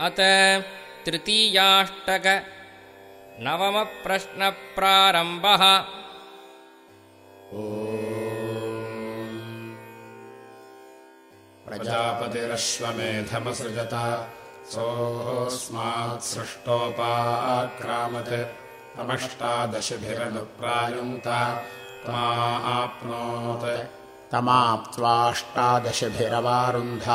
अत तृतीयाष्टक नवमप्रश्नप्रारम्भः। प्रजापतिरश्वमेधमसृजत सोऽस्मात् सृष्टोपाक्रामत् तमष्टादशभिरनुप्रायुङ्क्त तमाप्नोत्। तमाप्त्वाष्टादशभिरवारुन्ध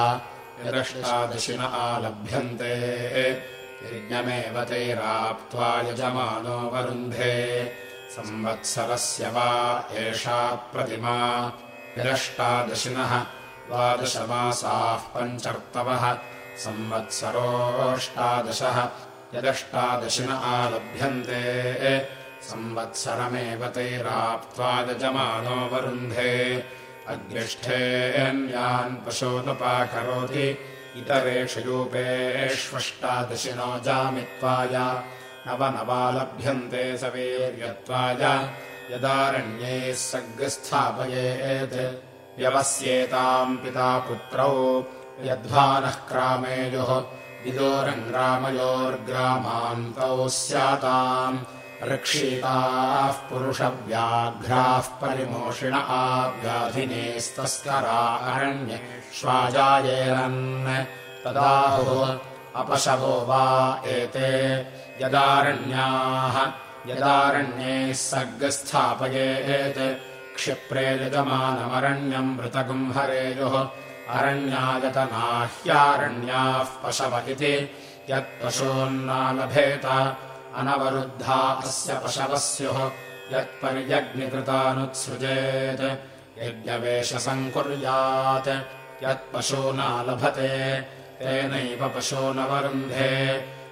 यदष्टादशिन आलभ्यन्ते यज्ञमेव तैराप्त्वा यजमानो वरुन्धे। संवत्सरस्य वा एषा प्रतिमा। यदष्टादशिनः द्वादशमासाः पञ्चर्तवः। संवत्सरोऽष्टादशः यदष्टादशिन आलभ्यन्ते संवत्सरमेव तैराप्त्वा यजमानो वरुन्धे अग्निष्ठेऽन्यान् पशूनुपाकरोति इतरेषु यूपेष्वष्टादशिनो जामित्वाय। नवनवालभ्यन्ते सवीर्यत्वाय। यदारण्यैः सग्स्थापयेत् व्यवस्येताम् पिता पुत्रौ। यद्वानः क्रामेयोः। विदोरङ्ग्रामयोर्ग्रामान्तौ स्याताम् रक्षिताः पुरुषव्याघ्राः परिमोषिण आव्याधिनेस्तस्करा अरण्ये श्वाजायेरन् तदाहुः अपशवो वा एते यदारण्याः यदारण्ये सर्गस्थापयेत् क्षिप्रे यजमानमरण्यम् मृतगुम्हरेयुः अरण्यागतनाह्यारण्याः पशव इति यत्पशून्नालभेत अनवरुद्धा अस्य पशवः स्युः यत्पर्यग्निकृतानुत्सृजेत् यज्ञवेशसङ्कुर्यात् यत्पशूनालभते तेनैव पशूनवरुन्धे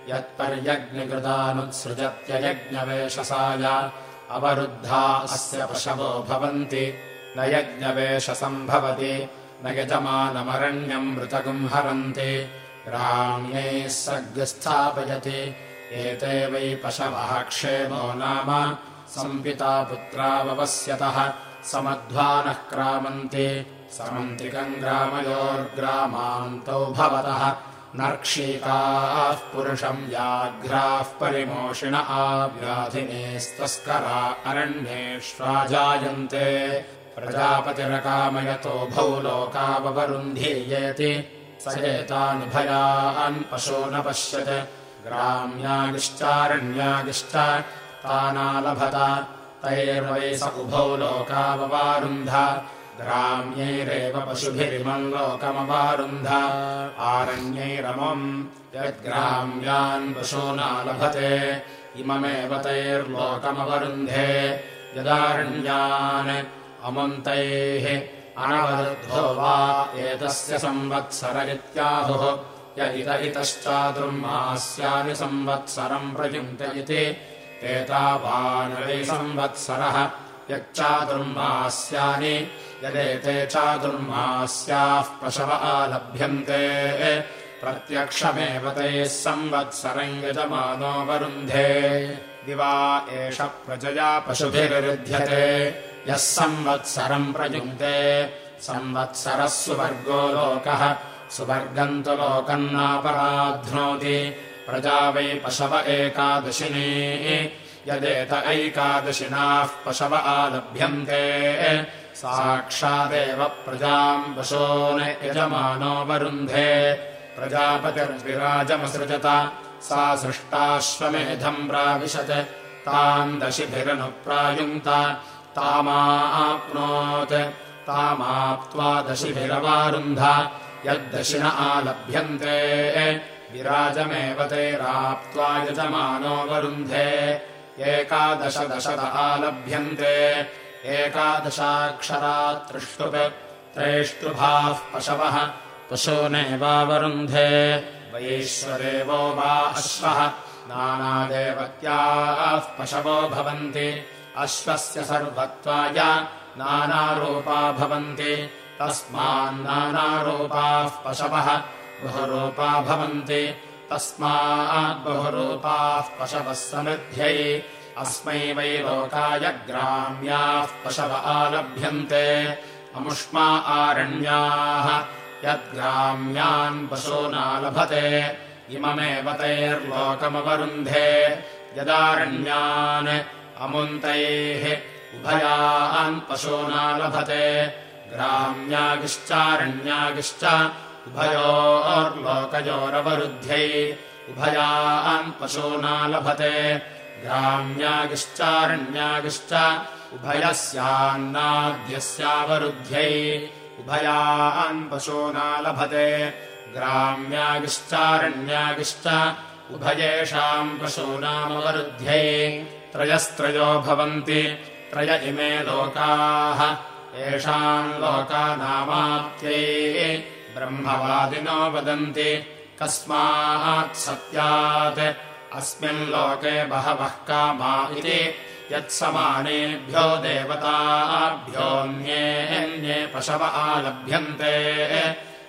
यत्पर्यग्निकृतानुत्सृजत्ययज्ञवेशसाय अवरुद्धा अस्य पशवो भवन्ति। न यज्ञवेशसम्भवति न यजमानमरण्यम् मृतगुंहरन्ति। राम्यैः सर्गस्थापयति एते वै पशवः क्षेमो नाम। सम्पिता पुत्रावपस्यतः समध्वानः क्रामन्ति। समन्त्रिकम् ग्रामयोर्ग्रामान्तौ भवतः। नर्क्षीकाः पुरुषम् व्याघ्राः परिमोषिण आव्याधिनेस्तस्करा अरण्येष्वाजायन्ते। प्रजापतिरकामयतोभौ लोकावरुन्धीयेति स एतानुभयान् पशो न पश्यत् ग्राम्यागिश्चारण्यागिश्च तानालभत तैर्वै स उभौ लोकाववारुन्ध ग्राम्यैरेव पशुभिरिमम् लोकमवारुन्ध आरण्यैरमम् यद्ग्राम्यान् पशूनालभते इममेव तैर्लोकमवरुन्धे। यदारण्यान् अमुन्तैः अनवरुद्धो वा एतस्य संवत्सर इत्याहुः य इत इतश्चातुर्मास्यानि संवत्सरम् प्रयुङ्क्त इति वै संवत्सरः यच्चातुर्मास्यानि यदेते चातुर्मास्याः पशव आलभ्यन्ते। प्रत्यक्षमेव तैः संवत्सरम् यजमानो वरुन्धे। दिवा एष प्रजया पशुभिरुध्यते यः संवत्सरम् प्रयुङ्क्ते संवत्सरः सुवर्गो लोकः सुवर्गम् तु लोकम् नापराध्नोति प्रजा वै पशव एकादशिनी। यदेत ऐकादशिनाः पशव आलभ्यन्ते। साक्षादेव प्रजाम् पशून् यजमानो वरुन्धे। प्रजापतिर्विराजमसृजत। सा सृष्टाश्वमेधम् प्राविशत्। ताम् दशिभिरनुप्रायुङ्क्त। तामाप्नोत्। तामाप्त्वा दशिभिरवारुन्ध यद्दशिन आलभ्यन्ते। विराजमेव तैराप्त्वा यजमानो वरुन्धे। एकादश दशद आलभ्यन्ते। एकादशाक्षरा त्रिष्टुप् त्रैष्टुभाः पशवः। पशूनेवावरुन्धे वैश्वदेवो वा अश्वः। नानादेवत्याः पशवो भवन्ति। अश्वस्य सर्वत्वाय नानारूपा भवन्ति तस्मान्नानारूपाः पशवः बहुरूपा भवन्ति। तस्माद्बहुरूपाः पशवः समृद्ध्यै अस्मै वै लोकाय ग्राम्याः पशव आलभ्यन्ते। अमुष्मा आरण्याः यद्ग्राम्यान् पशूनालभते। इममेव तैर्लोकमवरुन्धे। यदारण्यान् अमुन्तैः उभयान् पशूना लभते ग्राम्यागिश्चारण्यागिश्च उभयोर्लोकयोरवरुद्ध्यै उभयान् पशूना लभते। ग्राम्यागिश्चारण्यागिश्च उभयस्यान्नाद्यस्यावरुद्ध्यै उभयान् पशूना लभते। ग्राम्यागिश्चारण्यागिश्च उभयेषाम् पशूनामवरुद्ध्यै त्रयस्त्रयो भवन्ति। त्रय इमे लोकाः येषाम् लोकानामात्यै ब्रह्मवादिनो वदन्ति कस्मात् सत्यात्। अस्मिन् लोके बहवः कामा इति यत्समानेभ्यो देवताभ्योऽन्ये पशव आलभ्यन्ते।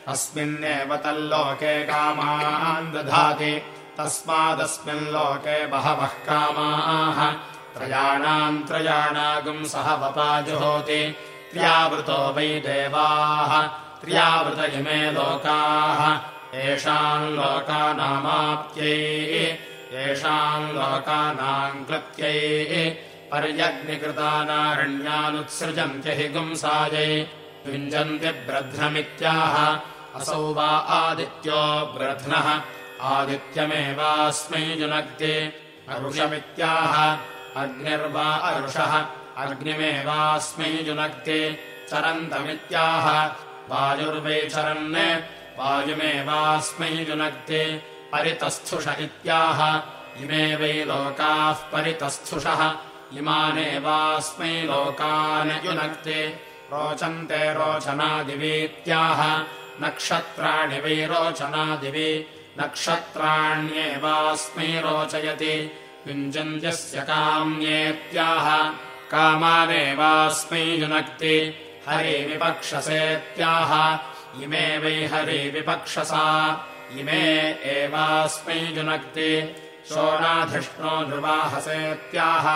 अस्मिन्नेव तल्लोके कामान् दधाति तस्मादस्मिन् लोके बहवः कामाः। त्रयाणाम् त्रयाणागुम् सह वपाजुहोति त्र्यावृतो वै देवाः त्र्यावृत इमे लोकाः। येषाम् लोकानामाप्त्यै येषाम् लोकानाम् कृत्यै पर्यग्निकृतानारण्यानुत्सृजन्त्य हि गुंसायै। युञ्जन्ति ब्रध्नमित्याह असौ वा आदित्यो ब्रध्नः। आदित्यमेवास्मै युनक्ति अरुषमित्याह अग्निर्वा अरुषः अग्निमेवास्मै युनक्ति चरन्तमित्याह। वायुर्वैचरन् वायुमेवास्मै युनक्ति परितस्थुष इत्याह। इमे वै लोकाः परितस्थुषः। इमानेवास्मै लोकान् युनक्ति। रोचन्ते रोचनादिवीत्याह। नक्षत्राणि वै रोचनादिवि। नक्षत्राण्येवास्मै रोचयति। युञ्जन्त्यस्य काम्येत्याह कामानेवास्मै युनक्ति हरिविपक्षसेत्याह। इमे वै हरिविपक्षसा। इमे एवास्मै युनक्ति शोणाधिष्णो नृवाहसेत्याह।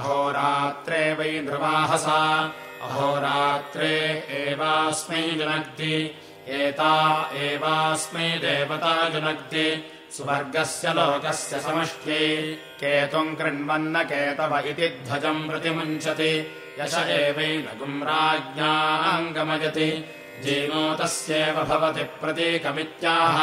अहोरात्रे वै नृवाहसा। अहोरात्रे एवास्मै युनक्ति एता एवास्मै देवता युनक्ति सुवर्गस्य लोकस्य समष्ट्यै केतुम् कृण्वन्न केतव इति ध्वजम् प्रतिमुञ्चति। यश एवैनगुम् राज्ञाम् गमयति जीनो तस्येव भवति प्रतीकमित्याह।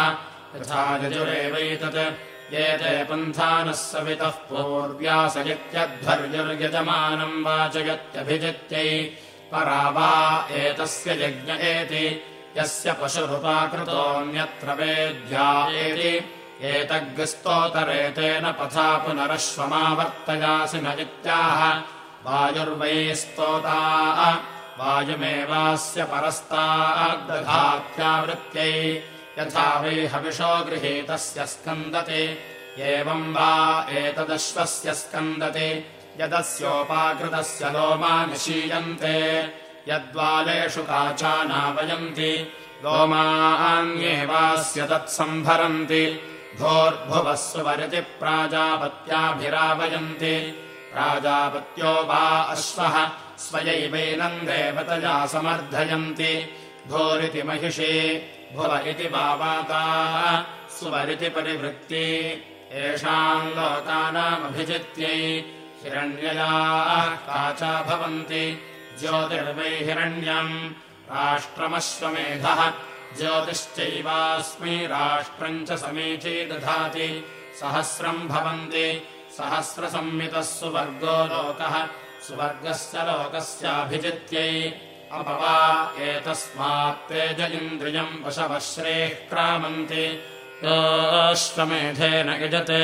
यथा यजुरेवैतत्। एते पन्थानः सवितः पूर्व्यासयित्यध्वर्युर्यजमानम् वाचयत्यभिजित्यै। परा वा एतस्य यज्ञ एति। यस्य पशुरुपाकृतोऽन्यत्र वेद्या एति एतग्स्तोतरेतेन पथा पुनरश्वमावर्तयासि न इत्याह। वायुर्वै स्तोता वायुमेवास्य परस्ताग्दधात्यावृत्त्यै यथा वै हविषो गृहीतस्य स्कन्दति। एवम् वा एतदश्वस्य स्कन्दति। यदस्योपाकृतस्य लोमा निशीयन्ते। यद्वालेषु काचानावयन्ति। लोमान्येवास्य तत्सम्भरन्ति भोर्भुवः सुवरिति प्राजापत्याभिरावयन्ति। प्राजापत्यो वा अश्वः स्वयैवैनम् देवतया समर्थयन्ति। भोरिति महिषी भुव इति वाता सुवरिति परिवृत्ति। येषाम् लोकानामभिजित्यै हिरण्ययाः काचा भवन्ति। ज्योतिर्वै हिरण्यम् राष्ट्रमश्वमेधः ज्योतिश्चैवास्मै राष्ट्रम् च समीची दधाति। सहस्रम् भवन्ति। सहस्रसंमितः सुवर्गो लोकः। सुवर्गस्य लोकस्याभिजित्यै अपवा एतस्मात्तेज इन्द्रियम् वशवश्रेः क्रामन्ति। योऽश्वमेधेन युजते।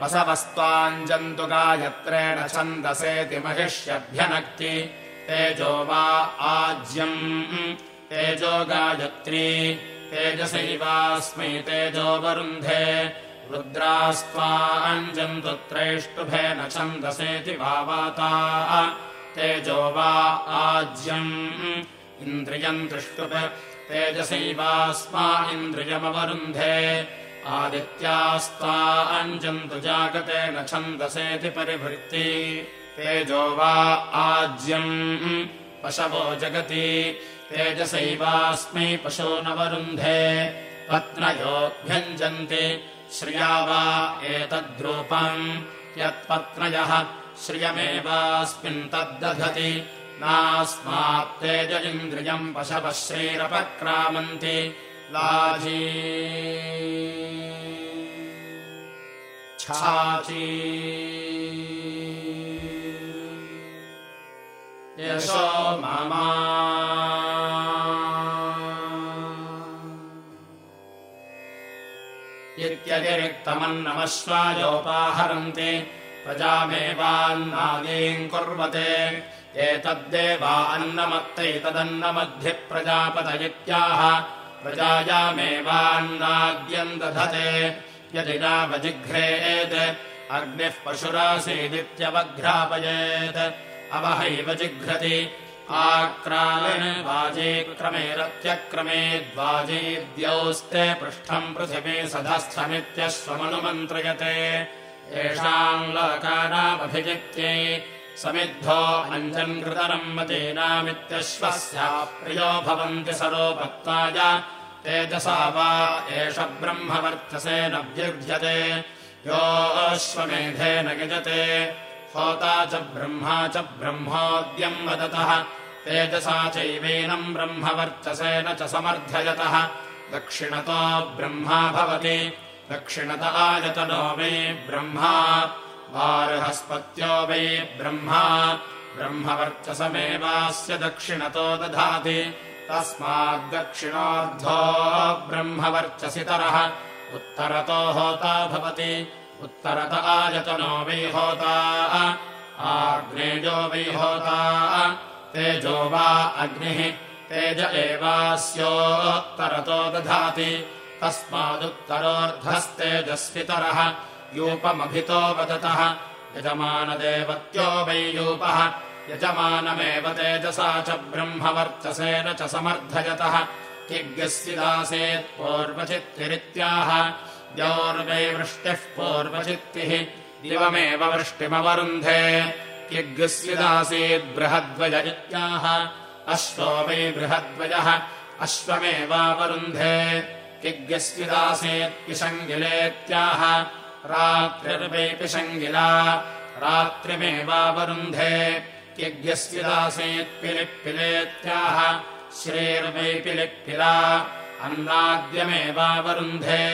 वसवस्त्वाञ्जन्तु गायत्रेण छन्दसेति महिष्यभ्यनक्ति। तेजो वा आज्यम् तेजो गायत्री। तेजसैवास्मै तेजोऽवरुन्धे रुद्रास्त्वाञ्जन्तु त्रैष्टुभेन छन्दसेति वाता तेजो वा आज्यम्। इन्द्रियम् दृष्टुप तेजसैवास्मा इन्द्रियमवरुन्धे। आदित्यास्त्वा अञ्जन्तु जागतेन छन्दसेति परिभृत्ति तेजो वा आज्यम्। पशवो जगति तेजसैवास्मै पशो न वरुन्धे पत्नयोऽभ्यञ्जन्ति। श्रिया वा एतद्रूपम् यत्पत्नयः श्रियमेवास्मिन् तद्दधति। नास्मात्तेज इन्द्रियम् पशवः श्रीरपक्रामन्ति लाजी। छाची यशो ममा इत्यतिरिक्तमन्नमश्वायोपाहरन्ति प्रजामेवान्नादीम् कुर्वते। एतद्देवा अन्नमत्तैतदन्नमद्भिः प्रजापत इत्याह प्रजायामेवान्नाद्यम् दधते। यदि नावजिघ्रेत् अग्निः पशुरासीदित्यवघ्रापयेत्। अवहैव जिघ्रति आक्रामणवाजीक्रमेरत्यक्रमे द्वाजीद्यौस्ते पृष्ठम् पृथिवी सधस्थमित्यश्वमनुमन्त्रयते। येषाम् लोकानामभिजित्यै समिद्धो अञ्जन् कृतरम् मतीनामित्यश्वस्या प्रियो भवन्ति सरोपत्ताय। तेजसा वा एष ब्रह्मवर्चसेन व्यर्थ्यते योऽश्वमेधेन यजते होता च ब्रह्मा च ब्रह्मोद्यम् वदतः। तेजसा चैवेनम् ब्रह्मवर्चसेन च समर्थयतः। दक्षिणतो ब्रह्मा भवति। दक्षिणत आयतनो वै ब्रह्मा। वार्हस्पत्यो वै ब्रह्मा। ब्रह्मवर्चसमेवास्य दक्षिणतो दधाति। तस्माद्दक्षिणोऽर्धो ब्रह्मवर्चसितरः। उत्तरतो होता भवति उत्तरत आयतनो वै होता आग्नेयो वै होता तेजो वा अग्निः तेज एवास्योत्तरतो दधाति तस्मादुत्तरोऽर्धस्तेजस्वितरः यूपमभितो वदतः यजमानदेवत्यो वै यूपः यजमानमेव तेजसा च ब्रह्मवर्चसेन च समर्थयतः यज्ञस्यदासेत् पूर्वचित्तिरित्याह द्यौर्वै वृष्टिः पूर्वचित्तिः दिवमेव वृष्टिमवरुन्धे। बृहद्वय इत्याह अश्वो वै बृहद्वयः अश्वमेवावरुन्धे। यज्ञस्यदासीत् पिशङ्गिलेत्याह रात्रिर्वै पिशङ्गिला रात्रिमेवावरुन्धे। यज्ञस्यदासीत् पिलिप्पिलेत्याह श्रीर्वै पिलिप्पिला अन्नाद्यमेवावरुन्धे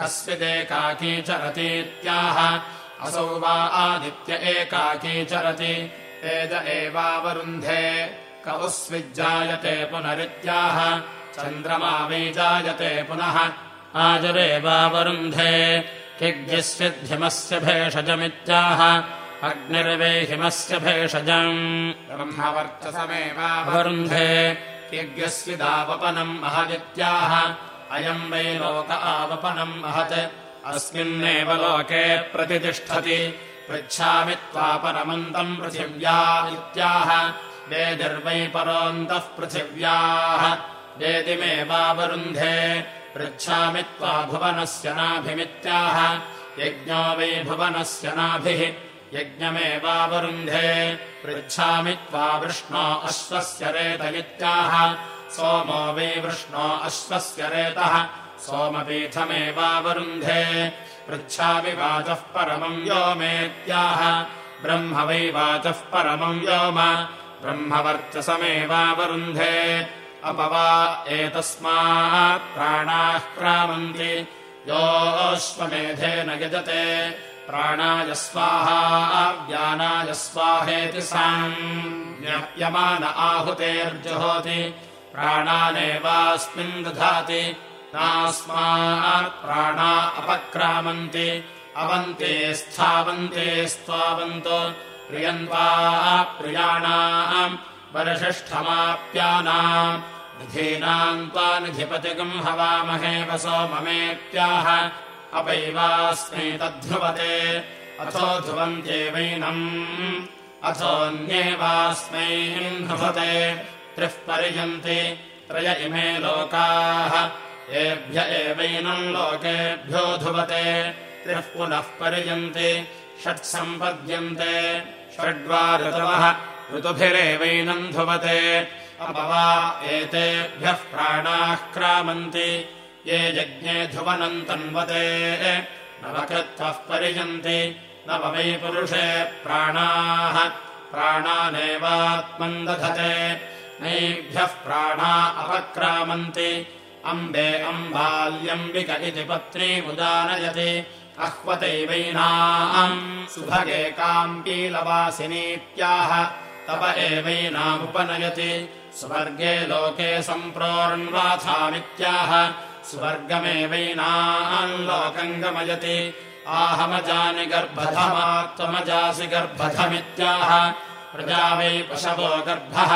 कस्विदेकाकी चरतीत्याह असौ वा आदित्य एकाकी चरति। तेज एवावरुन्धे कवुस्विज्जायते पुनरित्याह। चन्द्रमा वै जायते पुनः आजरेवावरुन्धे किग्यस्विध्यमस्य भेषजमित्याह। अग्निर्वेहिमस्य भेषजम्। ब्रह्मवर्चसमेवावरुन्धे यज्ञस्विदावपनम् महदित्याह अयम् वै लोक आवपनम् महत् अस्मिन्नेव लोके प्रतितिष्ठति। पृच्छामि त्वापरमन्तम् पृथिव्या इत्याह। वेदिर्वै परोऽन्तः पृथिव्याः। वेदिमेवावरुन्धे। पृच्छामि त्वा भुवनस्य नाभिमित्याह। यज्ञो वै भुवनस्य नाभिः। यज्ञमेवावरुन्धे। पृच्छामि त्वा वृष्णो अश्वस्य रेत इत्याह सोमो वै वृष्णो अश्वस्य रेतः। सोमपीठमेवावरुन्धे। पृच्छामि वाचः परमम् व्योमेत्याह। ब्रह्म वै वाचः परमम् व्योम। ब्रह्मवर्चसमेवावरुन्धे। अपवा एतस्मात् प्राणाः क्रामन्ति। योऽश्वमेधेन यजते। प्राणाय स्वाहा व्यानाय स्वाहेति साम्यमान आहुतेर्जुहोति प्राणानेवास्मिन् दधाति। नास्मात् प्राणा अपक्रामन्ति अवन्ते स्थावन्ते स्वावन्तो। प्रियन्त्वा प्रियाणाम् परिशिष्ठमाप्यानाम् निधीनाम् त्वा निधिपतिगम् हवामहे वसो ममेत्याह। अपैवास्मै तद्ध्रुवते अथो ध्रुवन्त्येवैनम् अथोऽन्येवास्मै ध्रुवते त्रिः पर्यन्ति त्रय इमे लोकाः। एभ्य एवैनम् लोकेभ्यो ध्रुवते। त्रिः पुनः पर्यन्ति षट्सम्पद्यन्ते षड्वा ऋतवः ऋतुभिरेवैनम् ध्रुवते। अपवा एतेभ्यः प्राणाः क्रामन्ति। ये यज्ञे ध्रुवनम् तन्वते। नवकृत्वः परियन्ति नव वै पुरुषे प्राणाः। प्राणानेवात्मम् दधते नैभ्यः प्राणा अपक्रामन्ति। अम्बे अम्बाल्यम्बिक इति पत्नीमुदानयति अह्वतैवैनाम् सुभगेकाम् पीलवासिनीत्याह तप एवैनामुपनयति स्वर्गे लोके सम्प्रोर्न्वाथामित्याह स्वर्गमेवैनाम् लोकम् गमयति। आहमजानि गर्भधमात्त्वमजासि गर्भधमित्याह। प्रजा वै पशवो गर्भः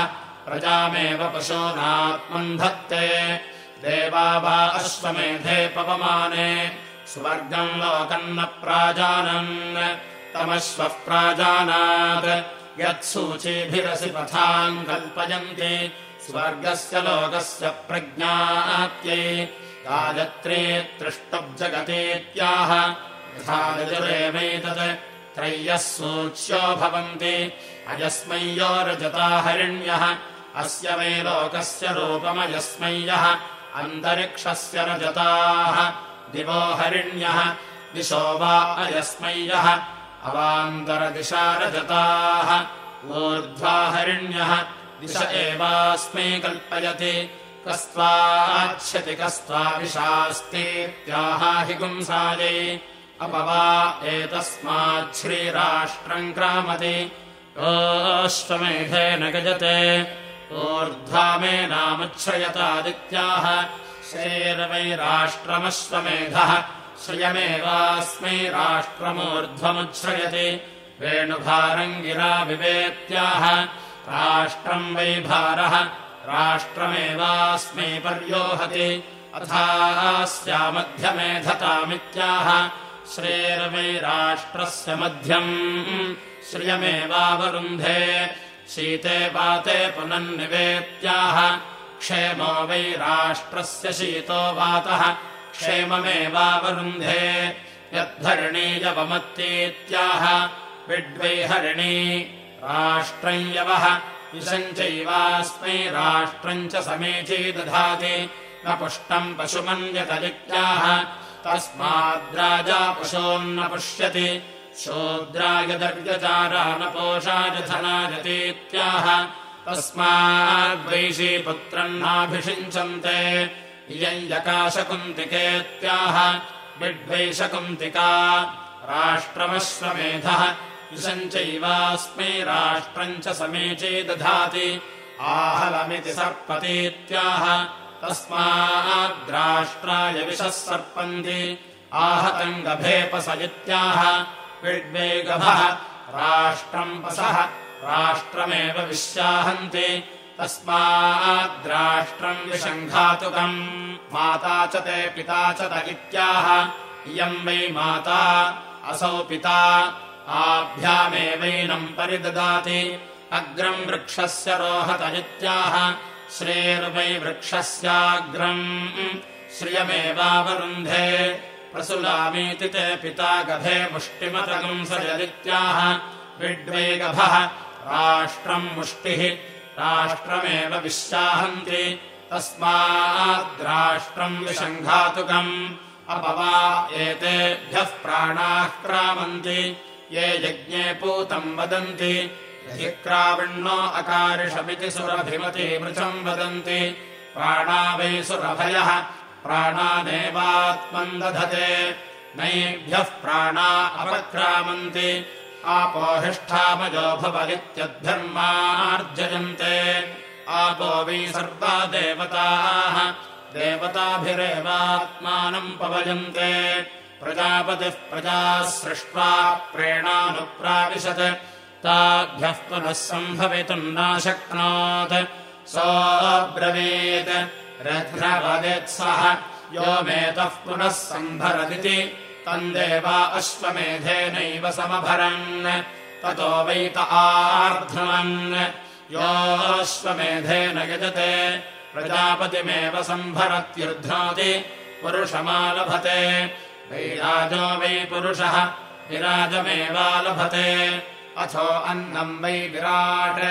प्रजामेव पशूनात्मम् धत्ते। देवा वा अश्वमेधे पवमाने। स्वर्गम् लोकम् न प्राजानन्। तमश्वः प्राजानात्। यत्सूचीभिरसि पथाम् कल्पयन्ति। स्वर्गस्य लोकस्य प्रज्ञात्यै गायत्री तृष्टब्जगतीत्याह। यथाजरेवैतत् त्रय्यः सूच्यो भवन्ति अयस्मै यो रजता हरिण्यः। अस्य वै लोकस्य रूपमयस्मय्यः अन्तरिक्षस्य रजताः। दिवो हरिण्यः। दिशो वा अयस्मय्यः अवान्तरदिशा रजताः। ऊर्ध्वा हरिण्यः। दिश एवास्मै कल्पयति। कस्त्वाच्छति कस्त्वा विशास्तीत्याहाहि पुंसायै। अपवा एतस्माच्छ्रीराष्ट्रम् क्रामति ओश्वमेधेन गजते। ऊर्ध्वामेनामुच्छ्रयतादित्याः श्रेरवैराष्ट्रमश्वमेधः। श्रियमेवास्मै राष्ट्रमूर्ध्वमुच्छ्रयति। वेणुभारङ्गिरा विवेत्याह। राष्ट्रम् वै भारः। राष्ट्रमेवास्मै पर्योहति। अथास्यामध्यमेधतामित्याह श्रेरवैराष्ट्रस्य मध्यम् श्रियमेवावरुन्धे। शीते पाते पुनन्निवेत्याह। क्षेमो वै राष्ट्रस्य शीतो वातः। क्षेममेवावरुन्धे। यद्धरणीयवमत्तीत्याह विड्वै हरिणी राष्ट्रम् यवः। विशञ्चैवास्मै राष्ट्रम् च समीची दधाति न पुष्टम् पशुमन्यतलित्याह तस्माद्राजा पशून्न पुष्यति शूद्रायदर्यचारानपोषायधनायतीत्याह तस्माद्वैशी पुत्रम् नाभिषिञ्चन्ते इयम् यकाशकुन्तिकेत्याह विड्वैशकुन्तिका राष्ट्रमश्वमेधः। विशञ्चैवास्मै राष्ट्रम् च समीची दधाति आहलमिति सर्पतीत्याह। तस्माद्राष्ट्राय विशः सर्पन्ति। आहतम् गभेपस इत्याह विड्वेगभः राष्ट्रम् पसः राष्ट्रमेव विश्याहन्ति। तस्माद्राष्ट्रम् विशङ्घातुकम्। माता च ते पिता च त इत्याह। इयम् वै माता असौ पिता। आभ्यामेवैनम् परिददाति। अग्रम् वृक्षस्य रोहत इत्याह। श्रेर्वै वृक्षस्याग्रम्। श्रियमेवावरुन्धे प्रसुलामीति ते पिता गभे मुष्टिमतगम् सजदित्याह। विड्वेगभः राष्ट्रम् मुष्टिः राष्ट्रमेव विश्याहन्ति तस्माद्राष्ट्रम् विशङ्घातुकम् अपवा एतेभ्यः प्राणाः क्रामन्ति। ये यज्ञे पूतम् वदन्ति। धिक्राविण्णो अकारिषमिति सुरभिमति मृचम् वदन्ति। प्राणा वै सुरभयः प्राणानेवात्मम् दधते। नैभ्यः प्राणा अपक्रामन्ति। आपोहिष्ठामजो भवदित्यद्भिर्मार्जयन्ते आपो वै सर्वा देवताः। देवताभिरेवात्मानम् पवयन्ते। प्रजापतिः प्रजाः सृष्ट्वा प्रेणानुप्राविशत्। ताभ्यः पुनः सम्भवितुम् नाशक्नोत्। सोऽब्रवीत् रघ्नवदेत्सः यो मेतः पुनः सम्भरदिति। तम् देवा अश्वमेधेनैव समभरन्। ततो वैत आर्ध्वन् योऽश्वमेधेन यजते। प्रजापतिमेव सम्भरत्युर्ध्नोति। पुरुषमालभते। वैराजो वै पुरुषः। विराजमेवालभते। अथो अन्नम् वै विराट्।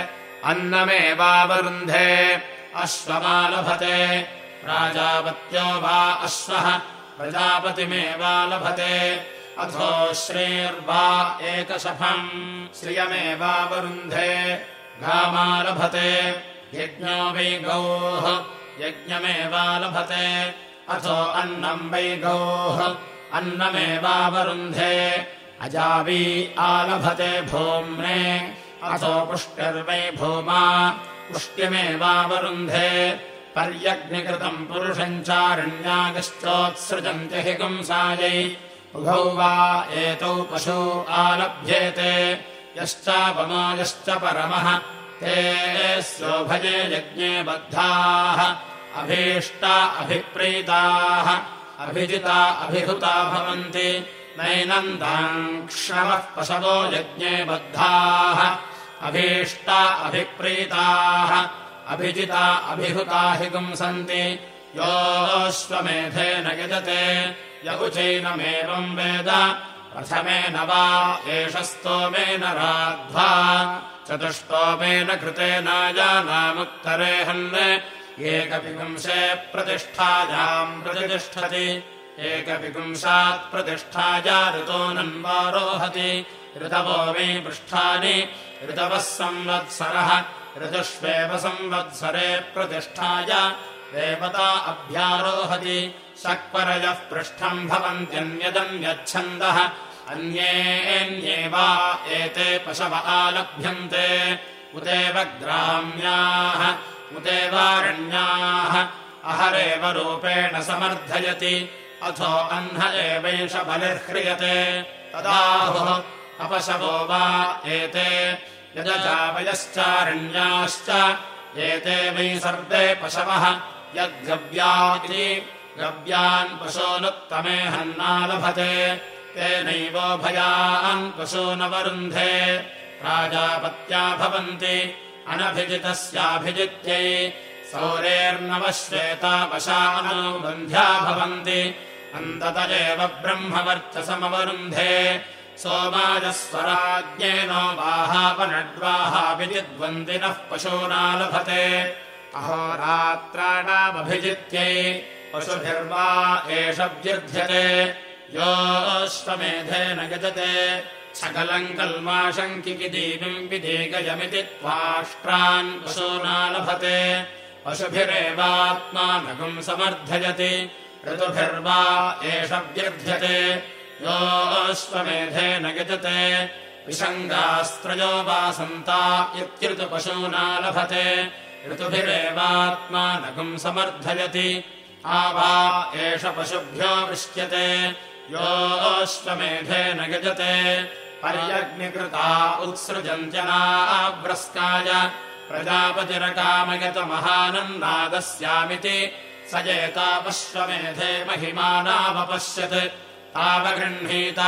अन्नमेवावरुन्धे अश्वमालभते। प्राजापत्यो वा अश्वः प्रजापतिमेवा लभते। अथो श्रेर्वा एकशफम् श्रियमेवावरुन्धे गामा लभते यज्ञो वै गौः यज्ञमेवालभते अथो अन्नम् वै गौः अन्नमेवावरुन्धे अजावी आलभते भूम्ने। अथो पुष्टिर्वै भूमा पुष्ट्यमेवावरुन्धे पर्यग्निकृतम् पुरुषम् चारण्यागश्चोत्सृजन्ति हि गुंसायै उभौ वा एतौ पशु आलभ्येते। यश्चापमो यश्च परमः। ते स्वोभये यज्ञे बद्धाः। अभीष्टा अभिप्रीताः। अभिजिता अभिहुता भवन्ति। नैनन्दाङ्क्षमः पशवो यज्ञे बद्धाः अभीष्टा अभिप्रीताः। अभिजिता अभिहुता हि गुंसन्ति योऽश्वमेधेन यजते। यगुचैनमेवम् वेद। प्रथमेन वा एष स्तोमेन राध्वा। चतुष्टोमेन कृतेनाजानामुत्तरे हन् एकविपुंसे प्रतिष्ठायाम् प्रतिष्ठति एकविपुंसात् प्रतिष्ठाया ऋतोऽनन्वारोहति ऋतवो मे पृष्ठानि। ऋतवः संवत्सरः। ऋतुष्वेव संवत्सरे प्रतिष्ठाय देवता अभ्यारोहति। शक्परयः पृष्ठम् भवन्त्यन्यदन्यच्छन्दः। अन्येऽन्ये वा एते पशव आलभ्यन्ते। उदेव ग्राम्याः उदेवारण्याः अहरेव रूपेण समर्थयति अथो अह्न एवैष बलिर्ह्रियते। तदाहुः अपशवो वा एते। यजचावयश्चारण्याश्च एते वै सर्वे पशवः। यद्गव्या इति गव्यान् पशूनुत्तमे हन्नालभते तेनैवोभयान् पशूनवरुन्धे। प्राजापत्या भवन्ति अनभिजितस्याभिजित्यै। सौरेर्नवश्वेतावशानुबन्ध्या भवन्ति अन्तत एव ब्रह्मवर्चसमवरुन्धे सोमाजस्वराज्ञेनो वाहापनड्वाहाभिजिद्वन्दिनः पशूना लभते अहोरात्राणामभिजित्यै पशुभिर्वा एष व्यर्थ्यते योऽश्वमेधेन गजते सकलम् कल्माशङ्किदीविम् विदीगयमिति त्वाष्ट्रान् पशूना लभते पशुभिरेवात्मानगुम् समर्थयति ऋतुभिर्वा एष व्यर्थ्यते योऽश्वमेधेन गजते। विषङ्गास्त्रयो वा सन्ता इत्यृतुपशूना लभते ऋतुभिरेवात्मानगुम् समर्थयति। आवा एष पशुभ्यो वृष्ट्यते योऽश्वमेधेन गजते। पर्यग्निकृता उत्सृजन्त्यनाव्रस्काय प्रजापतिरकामयतमहानन्नादस्यामिति स एतापश्वमेधे महिमानावपश्यत्। तावगृह्णीत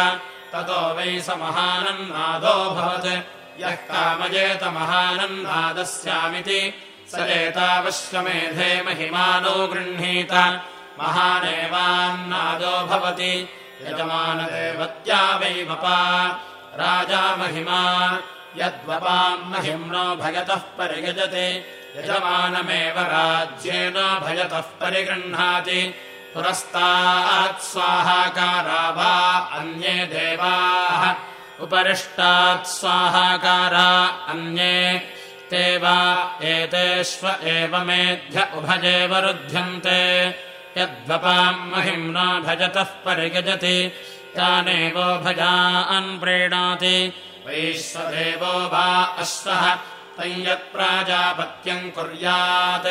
ततो वै स महानन्नादोऽभवत् यः कामयेतमहानन्नादस्यामिति स एतावश्वमेधे महिमानो गृह्णीत। महानेवान्नादो भवति यजमानदेवत्या वै वपा। राजा महिमा यद्वपाम् महिम्नो भयतः परिगजते यजमानमेव राज्येन भयतः परिगृह्णाति। पुरस्तात् स्वाहाकारा वा अन्ये देवाः। उपरिष्टात् स्वाहाकारा अन्ये ते वा एतेष्व एव मेध्य उभजेवरुध्यन्ते यद्वपाम् महिम्ना भजतः परिगजति तानेवो भजान् प्रीणाति। वैश्वदेवो वा अश्वः तम् यत्प्राजापत्यम् कुर्यात्।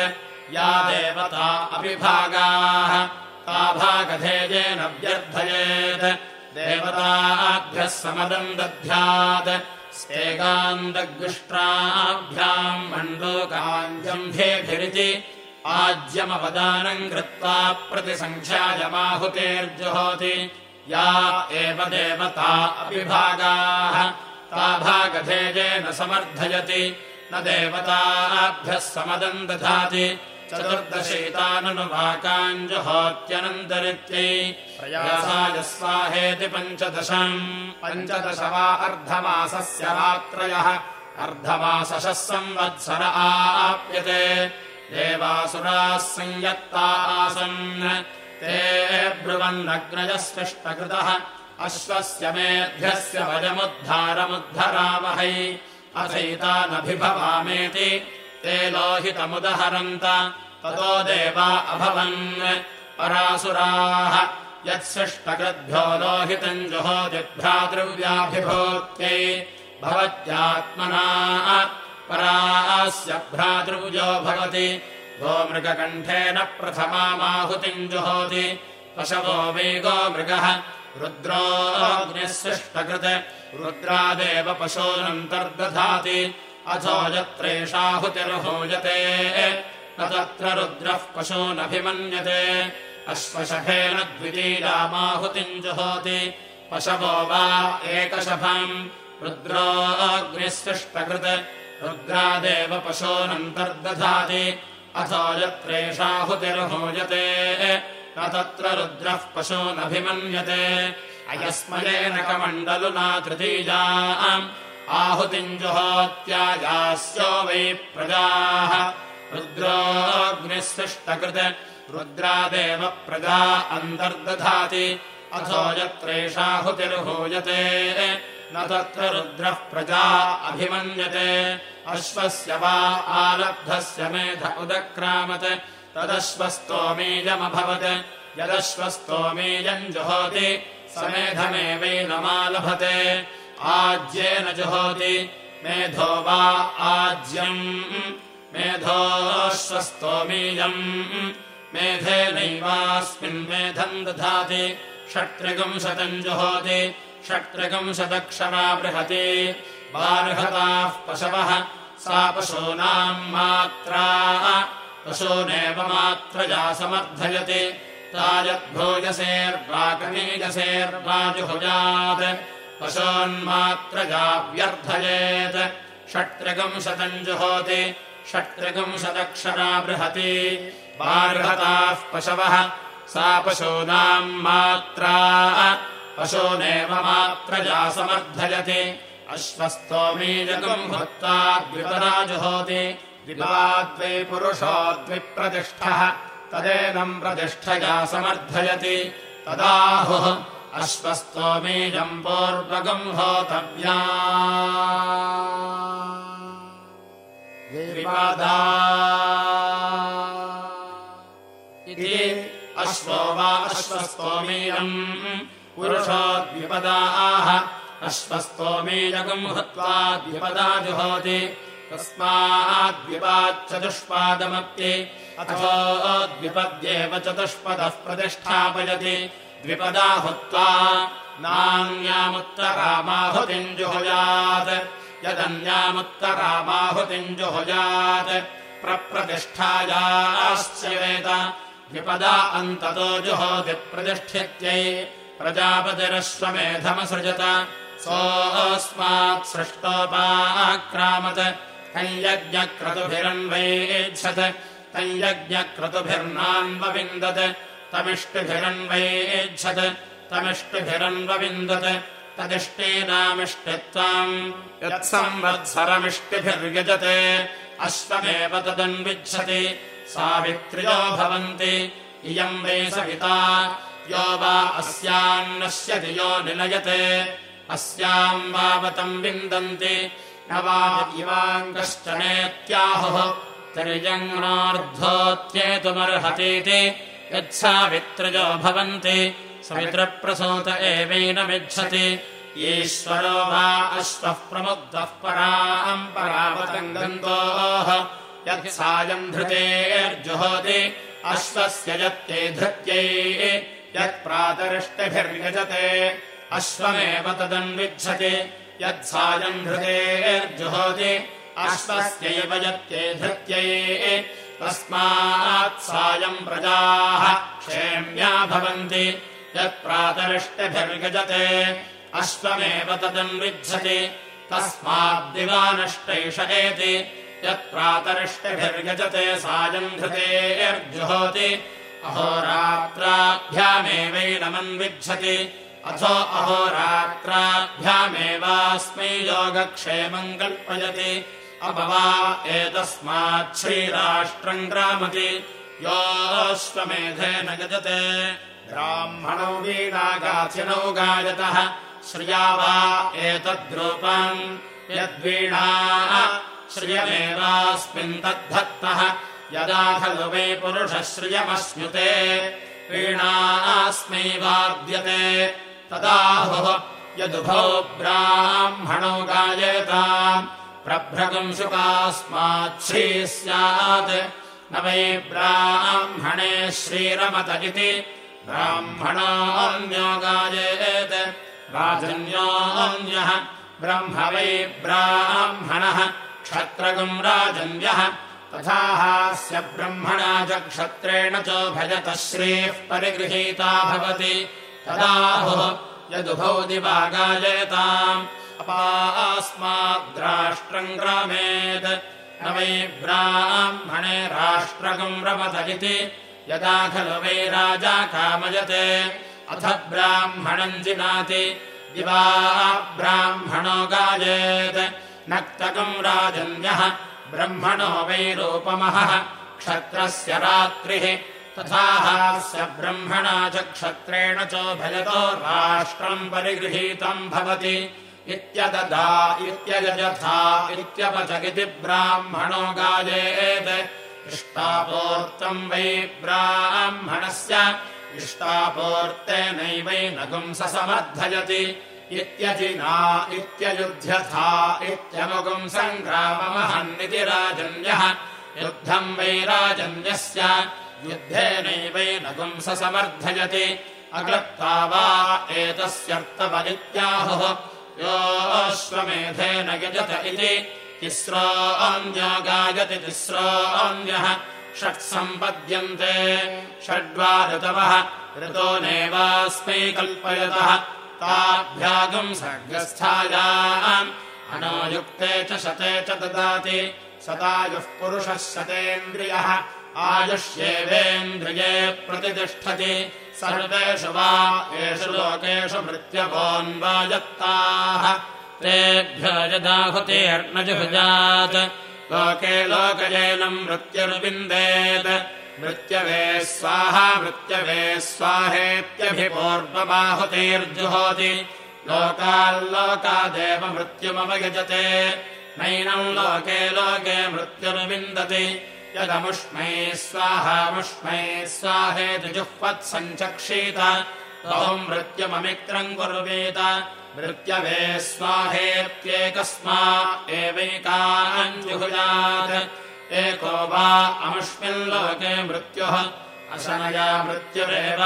या देवता अभिभागाः ता भागधेयेन व्यर्थयेत्। देवताभ्यः समदम् दध्यात्। स्तेगान्तगुष्ट्राभ्याम् मण्डूकाञ्जम्भेभिरिति आज्यमवदानम् कृत्वा प्रतिसङ्ख्यायमाहुतेर्जुहोति या एव देवता अभिभागाः ता भागधेयेन समर्थयति न देवताभ्यः समदम् दधाति। चतुर्दशैताननुवाकाञ्जुहोत्यनन्तरित्यै प्रयासाय स्वाहेति पञ्चदशम्। पञ्चदश वा अर्धमासस्य रात्रयः। अर्धमासशः संवत्सर आप्यते। देवासुराः संयत्ता आसन्। ते ब्रुवन्नग्नयस्पृष्टकृतः। अश्वस्य मेध्यस्य वयमुद्धारमुद्धरामहै अथैतानभिभवामेति ते लोहितमुदहरन्त। ततो देवा अभवन्। परासुराः। यत्सृष्टकृद्भ्यो लोहितम् जुहोतिभ्रातृव्याभिभूत्यै भवत्यात्मना परास्य भ्रातृव्यो भवति। गोमृगकण्ठेन प्रथमामाहुतिम् जुहोति। पशवो वै गोमृगः रुद्रोऽग्निसृष्टकृत् रुद्रादेव पशूनन्तर्दधाति। अथो यत्रेषाहुतिर्हूयते न तत्र रुद्रः पशूनभिमन्यते। अश्वशफेन द्वितीयामाहुतिम् जुहोति। पशवो वा एकशफम् रुद्रोऽग्निसृष्टकृत् रुद्रादेव पशूनन्तर्दधाति। अथो यत्रेषाहुतिर्हूयते न तत्र रुद्रः पशूनभिमन्यते। अयस्मयेन कमण्डलुना तृतीया आहुतिम् जुहोत्यायास्यो वै प्रजाः। रुद्रोऽग्निसृष्टकृत्। रुद्रादेव प्रजा अन्तर्दधाति। अथो यत्रेषाहुतिर्हूयते न तत्र रुद्रः प्रजा अभिमन्यते। अश्वस्य वा आलब्धस्य मेध उदक्रामत् तदश्वस्तोमीयमभवत्। यदश्वस्तोमीयम् जुहोति समेधमेवैनमालभते। आज्येन जुहोति मेधो वा आज्यम्। मेधोऽश्वस्तोमीयम् मेधेनैवास्मिन् मेधम् दधाति। षट्त्रिगुंशतम् जुहोति षट्त्रिगुंशदक्षरा बृहति। बार्हताः पशवः सा पशूनाम् मात्रा पशूनेव मात्रया समर्थयति। तायद्भोजसेर्वाकनीजसेर्वाजुभुजात् पशोन्मात्रया व्यर्थयेत् षट्त्रिगुंशतम् जुहोति षट्त्रिगुंशदक्षरा बृहति। बार्हताः पशवः। सा पशूनाम् मात्रा। पशूनेव मात्रया समर्थयति। अश्वस्तोमीजगम् भक्ता द्विपदा द्विपाद्वै पुरुषो द्विप्रतिष्ठः तदेनम् प्रतिष्ठया समर्थयति। तदाहुः अश्वस्तोमीजम् पूर्वगम् होतव्या। इति अश्वो वा अश्वस्तोमीयम् पुरुषो द्विपदाः अश्वस्तोमीयगम् हत्वा द्विपदा जुहोति तस्माद्विपाच्चतुष्पादमप्ति अथो द्विपद्येव चतुष्पदः प्रतिष्ठापयति। द्विपदा हुत्वा नान्यामुत्तरामाहुतिम् जुहुयात् यदन्यामुत्तरामाहुतिम् जुहुयात् प्रप्रतिष्ठायाश्च वेद द्विपदा अन्ततो जुहोति प्रतिष्ठित्यै। प्रजापतिरश्वमेधमसृजत। सोऽस्मात् सृष्टोपाक्रामत् तञ्यज्ञक्रतुभिरन्वैच्छत् तञ्यज्ञक्रतुभिर्नान्वविन्दत् तमिष्टिभिरन्वैच्छत् तमिष्टिभिरन्वविन्दत्। तदिष्टीनामिष्टित्वाम्। यत्संवत्सरमिष्टिभिर्यजते। अश्वमेव तदन्विच्छति। सावित्र्यो भवन्ति। इयम् वै सविता। यो वा अस्यान्नश्यति यो निलयते। अस्याम् वावतम् विन्दन्ति न वा इवाङ्गश्च नेत्याहुः तिर्यङ्नार्धोत्येतुमर्हतीति यत्सावित्रजो भवन्ति। सवित्रप्रसूत एवैनमिच्छति। ईश्वरो वा अश्वः प्रमुग्धः पराम् परावतम् गन्तोः यत्सायम् धृतेर्जुहोति। अश्वस्य यत्ते धृत्यै यत्प्रातरिष्टिभिर्यजते अश्वमेव तदन्विच्छति यत्सायम् धृतेर्जुहोति अश्वस्यैव यत्ते धृत्यै तस्मात् सायम् प्रजाः क्षेम्या भवन्ति यत्प्रातरिष्टिभिर्गजते अश्वमेव तदन्विच्छति तस्माद्दिवानष्टैष एति यत्प्रातरिष्टिभिर्गजते सायम् धृतेर्जुहोति अहोरात्राभ्यामेवैनमन्विच्छति अथो अहोरात्राभ्यामेवास्मै योगक्षेमम् कल्पयति। अपवा एतस्मात् श्रीराष्ट्रम् ग्रामति। योऽश्वमेधेन गजते। ब्राह्मणौ वीणागाथिनौ गायतः। श्रिया वा एतद्रूपम् यद्वीणा श्रियमेवास्मिन् तद्धत्तः। यदा खलु वै पुरुषः श्रियमश्नुते वीणास्मै वाद्यते तदाहुः यदुभौ ब्राह्मणौ गायेताम् प्रभ्रगम् शुकास्माच्छ्री स्यात्। न वै ब्राह्मणे श्रीरमत इति। ब्राह्मणोऽन्यो गायेत्। राजन्योऽन्यः ब्रह्म वै ब्राह्मणः। क्षत्रगम् राजन्यः। तथा हास्य ब्रह्मणा च क्षत्रेण च भजतः श्रीः परिगृहीता भवति तदाहुः यदुभौ दिवागायताम्। अपास्माद्राष्ट्रम् ग्रामेत् न वै ब्राह्मणे राष्ट्रगम् रमत इति। यदा खलु वै राजा कामयते। अथ ब्राह्मणम् जिनाति। दिवा ब्राह्मणो गायेत्। नक्तकम् राजन्यः ब्रह्मणो वै रूपमहः। क्षत्रस्य रात्रिः तथा हास्य ब्रह्मणा च क्षत्रेण च भजतो राष्ट्रम् परिगृहीतम् भवति। इत्यददा इत्ययजथा इत्यपचगिति ब्राह्मणो गायेत्। इष्टापोर्तम् वै ब्राह्मणस्य इष्टापोर्तेनैवैनगुम् स समर्थयति इत्यजिना इत्ययुध्यथा इत्यमुगुम् सङ्ग्राममहन्निति राजन्यः। युद्धम् वै राजन्यस्य युद्धेनैवैनगुम् स समर्थयति अकृत्वा वा एतस्यर्थवदित्याहुः योऽश्वमेधेन यजत इति। तिस्रोऽन्यो गायति तिस्रोऽन्यः षट् सम्पद्यन्ते षड्वा ऋतवः। ऋतो नैवास्मै कल्पयतः। ताभ्यागम् सर्गस्थायाम्। अनोयुक्ते च शते च ददाति। सदायुः पुरुषः शतेन्द्रियः आयुष्येवेन्द्रिये प्रतितिष्ठति। सर्वेषु वा एषु लोकेषु मृत्यवोन्वायत्ताः तेभ्य यदाहुतेर्नजुभुजात् लोके लोकजेनम् मृत्युर्विन्देत्। मृत्यवे स्वाहा मृत्यवे स्वाहेत्यभिपूर्वमाहुतेर्जुहोति लोकाल्लोकादेव मृत्युमवयजते। नैनम् लोके लोके मृत्युर्विन्दति यदमुष्मै स्वाहामुष्मै स्वाहेति जुह्वत्सञ्चक्षीत बहुम् मृत्युममित्रम् कुर्वीत। मृत्यवे स्वाहेत्येकस्मा एवैकाञ्जुहुयात् एको वा अमुष्मिल्लोके मृत्युः। अशनया मृत्युरेव।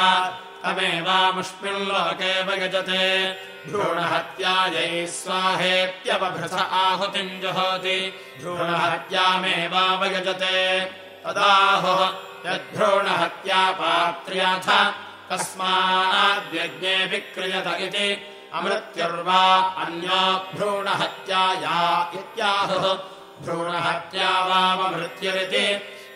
तमेवामुष्मिल्लोके वयजते भ्रूणहत्यायै स्वाहेत्यवभृथ आहुतिम् जुहोति भ्रूणहत्यामेवावयजते तदाहुः यद्भ्रूणहत्यापात्र्याथ कस्माद्यज्ञे विक्रियत इति अमृत्युर्वा अन्यो भ्रूणहत्याया इत्याहुः। भ्रूणहत्या वाममृत्युरिति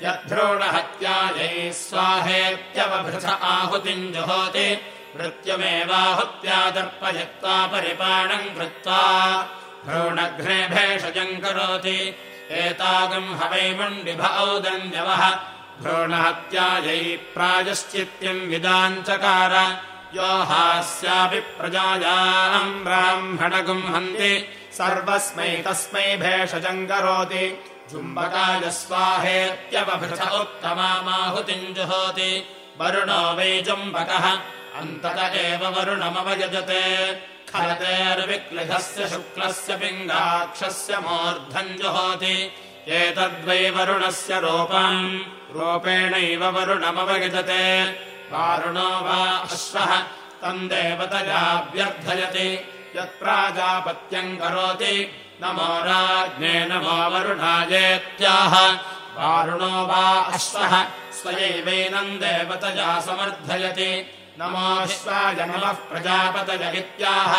यद्भ्रूणहत्यायै स्वाहेत्यवभृथ आहुतिम् जुहोति मृत्युमेवाहुत्यादर्पयत्वा परिपाणम् कृत्वा भ्रूणघ्ने भेषजम् करोति। एतागम् हवैमण्डिभ औदन्यवः भ्रूणहत्यायै प्रायश्चित्यम् विदाञ्चकार। यो हास्यापि प्रजायाम् ब्राह्मणगुम् हन्ति। सर्वस्मै तस्मै भेषजम् करोति। जुम्बकाय स्वाहेत्यवभृथ उत्तमामाहुतिम् जुहोति। वरुणो वै जुम्बकः अन्तत एव वरुणमवयजते। खलतेर्विक्लिधस्य शुक्लस्य पिङ्गाक्षस्य मूर्धम् जुहोति। एतद्वै वरुणस्य रूपम्। रूपेणैव वरुणमवयजते। वारुणो वा अश्वः। तम् देवतया व्यर्थयति। यत्प्राजापत्यम् करोति। नमो राज्ञे नमो वरुणायेत्याह। वारुणो वा अश्वः। स्वयैवैनम् देवतया समर्थयति नमोऽश्वाय नमः प्रजापतय इत्याह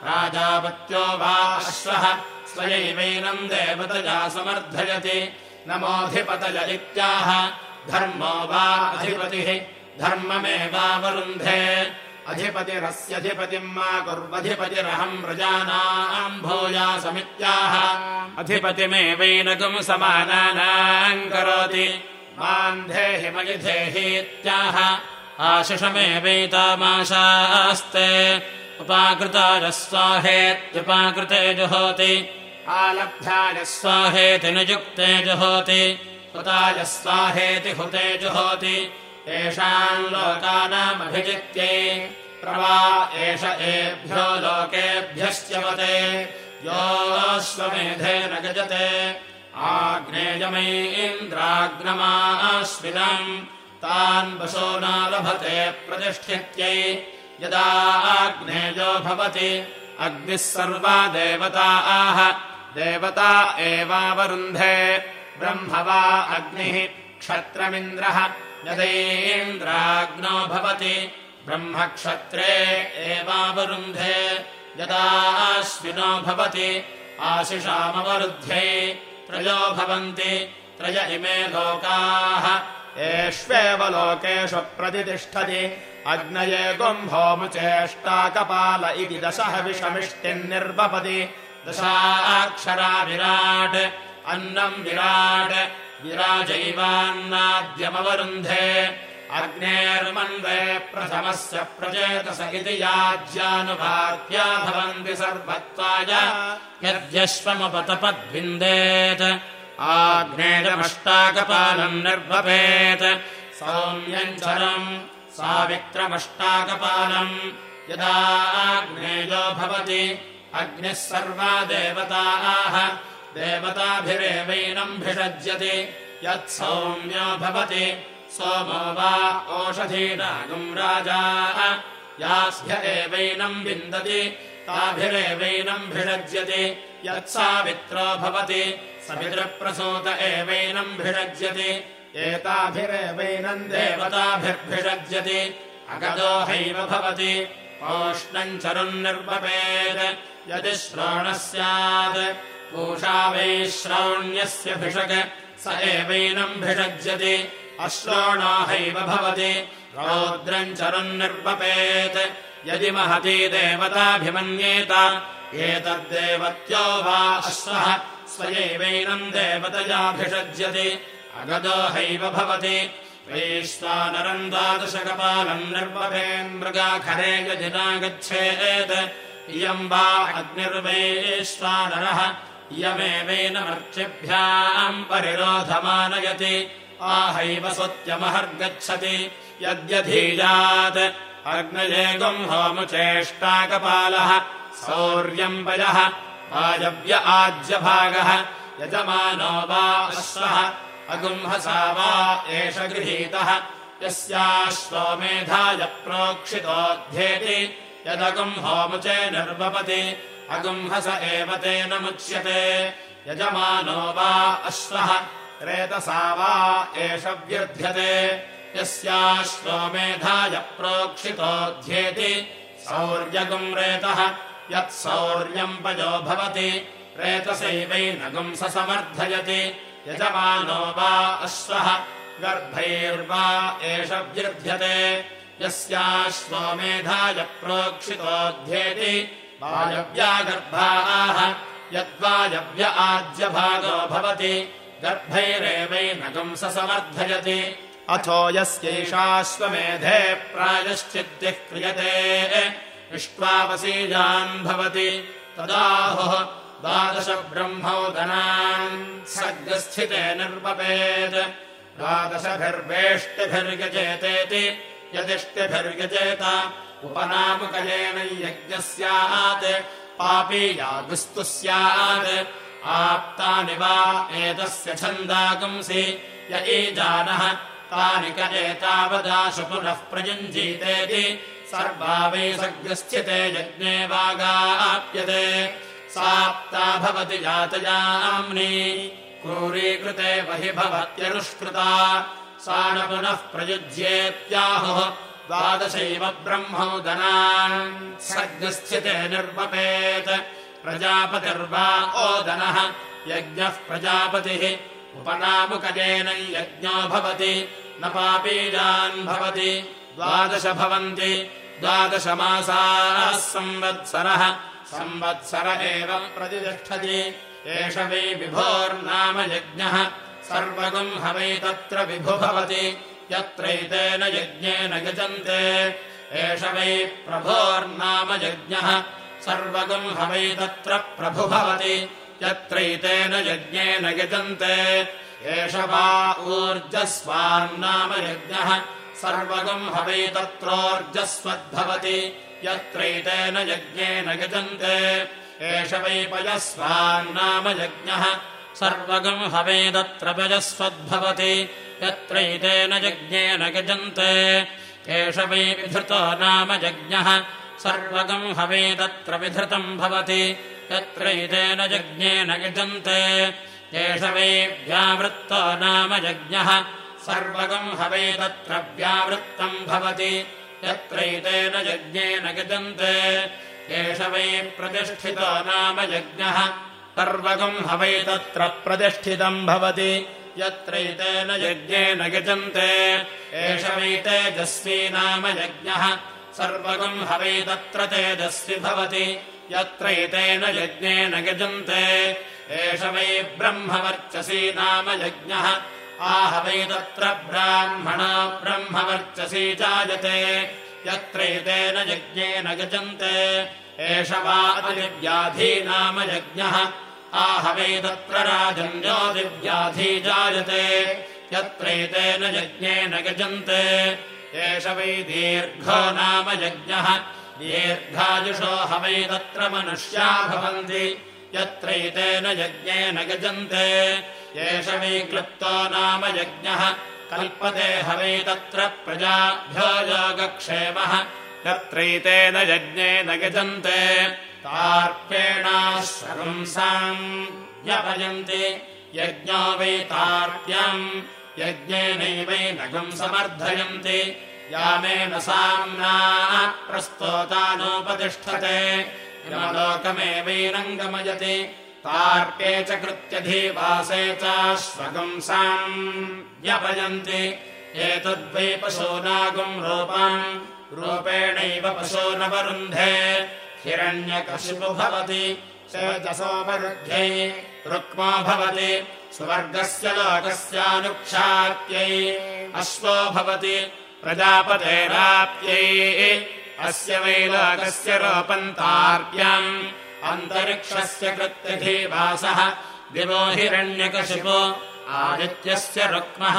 प्राजापत्यो वा अश्वः स्वयैवैनम् देवतया समर्थयति। नमोऽधिपतय इत्याह धर्मो वा अधिपतिः धर्ममेवावरुन्धे अधिपतिरस्यधिपतिम् मा कुर्वधिपतिरहम् प्रजानाम् भूयासमित्याह। अधिपतिमेवैनकम् समानानाम् करोति। माम् धेहि मयि धेहीत्याह आशिषमेवैतामाशास्ते। उपाकृताय स्वाहेत्युपाकृते जुहोति। आलब्धाय स्वाहेति नियुक्ते जुहोति। हुताय स्वाहेति हुते जुहोति। येषाम् लोकानामभिजित्यै। प्रवा एष एभ्यो लोकेभ्यश्चवते योऽश्वमेधेन गजते। आग्नेयमैन्द्राग्नमाश्विनम् तान् वशो न लभते प्रतिष्ठित्यै यदा आग्नेयो भवति। अग्निः सर्वा देवता आह। देवता एवावरुन्धे। ब्रह्म वा अग्निः क्षत्रमिन्द्रः। यदेन्द्राग्नो भवति। ब्रह्मक्षत्रे एवावरुन्धे। यदाश्विनो भवति। आशिषामवरुध्ये त्रयो भवन्ति। त्रय इमे लोकाः एष्वेव लोकेषु प्रतितिष्ठति अग्नये गुम्भोमुचेष्टाकपाल इति दशः विषमिष्टिन्निर्वपति। दशाक्षरा विराट् अन्नम् विराट् विराजैवान्नाद्यमवरुन्धे। अग्नेर्मन्वे प्रथमस्य प्रचेतस इति याज्यानुभात्या भवन्ति सर्वत्वाय। यद्यश्वमपतपद्विन्देत् आग्नेयमष्टाकपालम् निर्वपेत्। सौम्यम् चरम् सावित्रमष्टाकपालम् यदा आग्नेयो भवति अग्निः सर्वा देवताः। देवताभिरेवैनम् भिषज्यति। यत्सौम्यो भवति सोमो वा ओषधीनागम् राजा। यास्य एवैनम् विन्दति ताभिरेवैनम् भिषज्यति। यत्सावित्रो भवति सवितृप्रसूत एवैनम् भिषज्यति। एताभिरेवैनम् देवताभिर्भिषज्यति। अगदो हैव भवति। ओष्णम् चरुन्निर्वपेत् यदि श्रोणः स्यात् पूषा वैश्रौण्यस्य भिषक्। स एवैनम् भिषज्यति। अश्रोणाहैव भवति। रौद्रम् चरुन्निर्वपेत्। यदि महती देवताभिमन्येत एतद्देवत्यो वा अश्वः स्वयैवैनम् देवतयाभिषज्यति अगदो हैव भवति। वैश्वानरम् द्वादशकपालम् निर्वपेन् मृगाखरे यदि नागच्छेत् इयम् वा अग्निर्वैश्वानरः इयमेवैनमर्चिभ्याम् परिरोधमानयति। आहैव सत्यमहर्गच्छति यद्यधीयात्। अग्नये गुम्होमुचेष्टाकपालः सौर्यम् वयः वायव्य आज्यभागः यजमानो वा अश्वः अगुम्हसा वा एष गृहीतः। यस्याश्वमेधाय प्रोक्षितोऽध्येति यदगुम्होमुचे निर्वपति अगुम्हस एव तेन मुच्यते यजमानो वा अश्वः रेतसा वा एष व्यर्थ्यते। यस्याश्वमेधाय प्रोक्षितोऽध्येति सौर्यगुम् रेतः यत्सौर्यम् पयो भवति रेतसैवैनगुम् स समर्थयति यजमानो वा अश्वः गर्भैर्वा एष व्यर्थ्यते यस्याश्वमेधाय प्रोक्षितोऽध्येति वायव्या गर्भाः यद्वायव्य आज्यभागो भवति। गर्भैरेवैनगुम् स समर्थयति अथो यस्यैषाश्वमेधे प्रायश्चिद्दिः क्रियते इष्ट्वावसीजान् भवति। तदाहुः द्वादश ब्रह्मोदनान् सर्गस्थिते निर्वपेत्। द्वादशभिर्वेष्टिभिर्गजेतेति यदिष्टिभिर्गजेत उपनामकजेन यज्ञः स्यात् पापीयागुस्तु स्यात् आप्तानि वा एतस्य छन्दागुंसि। य ईजानः तानि क एतावदाशु पुनः प्रयुञ्जीतेति सर्वा वै सग्रस्थिते यज्ञे वागाप्यते। साप्ता भवति जातयाम्नि। क्रूरीकृते बहि भवत्यनुष्कृता सा न पुनः प्रयुज्येत्याहुः द्वादशैव ब्रह्मोदनान् सर्गस्थिते निर्वपेत्। प्रजापतिर्वा ओदनः यज्ञः प्रजापतिः। उपनामुकजेन यज्ञो भवति। न पापीजान् भवति। द्वादश भवन्ति द्वादशमासाः संवत्सरः। संवत्सर एव प्रतिष्ठति। एष वै विभोर्नाम यज्ञः। सर्वगुम् हवै तत्र विभु भवति। यत्रैतेन यज्ञेन यजन्ते एष वै प्रभोर्नाम यज्ञः। सर्वगुम् हवै तत्र प्रभु भवति। यत्रैतेन यज्ञेन यजन्ते एष वा ऊर्जस्वान्नाम यज्ञः सर्वगम् हवै तत्रोर्जस्वद्भवति यत्रैतेन यज्ञेन यजन्ते। एष वै पयस्वान्नाम यज्ञः। सर्वगम् हवै तत्र पयस्वद्भवति यत्रैतेन यज्ञेन यजन्ते। एष वै विधृतो नाम यज्ञः। सर्वगम् हवै तत्र विधृतम् भवति यत्रैतेन यज्ञेन यजन्ते। एष वै व्यावृत्तो नाम यज्ञः सर्वगम् हवै तत्र व्यावृत्तम् भवति। यत्रैतेन यज्ञेन यजन्ते एष वै प्रतिष्ठितो नाम यज्ञः। सर्वगम् हवै तत्र प्रतिष्ठितम् भवति। यत्रैतेन यज्ञेन यजन्ते एष वै तेजस्वी नाम यज्ञः। सर्वगम् हवै तत्र तेजस्वि भवति। यत्रैतेन यज्ञेन यजन्ते एष वै ब्रह्मवर्चसी नाम यज्ञः आहवै तत्र ब्राह्मणा ब्रह्मवर्चसी जायते यत्रैतेन यज्ञेन यजन्ते एष वा अतिव्याधी नाम यज्ञः। आहवै तत्र राजन्योतिव्याधी जायते यत्रैतेन यज्ञेन यजन्ते एष वै दीर्घो नाम यज्ञः। दीर्घायुषो हवै तत्र मनुष्या भवन्ति यत्रैतेन यज्ञेन यजन्ते एष वै क्लुप्तो नाम यज्ञः। कल्पते हवै तत्र प्रजाभ्यो योगक्षेमः यत्रैतेन यज्ञेन यजन्ते। तार्प्येणाश्वंसाम् व्यपयन्ति यज्ञो वै तार्प्यम् यज्ञेनैवैनगम् समर्थयन्ति। यामेन साम्ना प्रस्तोतानोपतिष्ठते लोकमेवैरङ्गमयति तार्के च कृत्यधिवासे चाश्वगंसाम् व्यपयन्ति। एतद्वै पशूनागुम् रूपाम् रूपेणैव पशो न वरुन्धे। हिरण्यकशिपु भवति चेतसोपरुध्ये रुक्मो भवति स्वर्गस्य लोकस्यानुक्षात्यै अश्वो भवति प्रजापतेराप्यै अस्य वै लोकस्य रोपन्तार्प्यम् अन्तरिक्षस्य कृत्यधिवासः दिवो हिरण्यकशिपो आदित्यस्य रुक्मः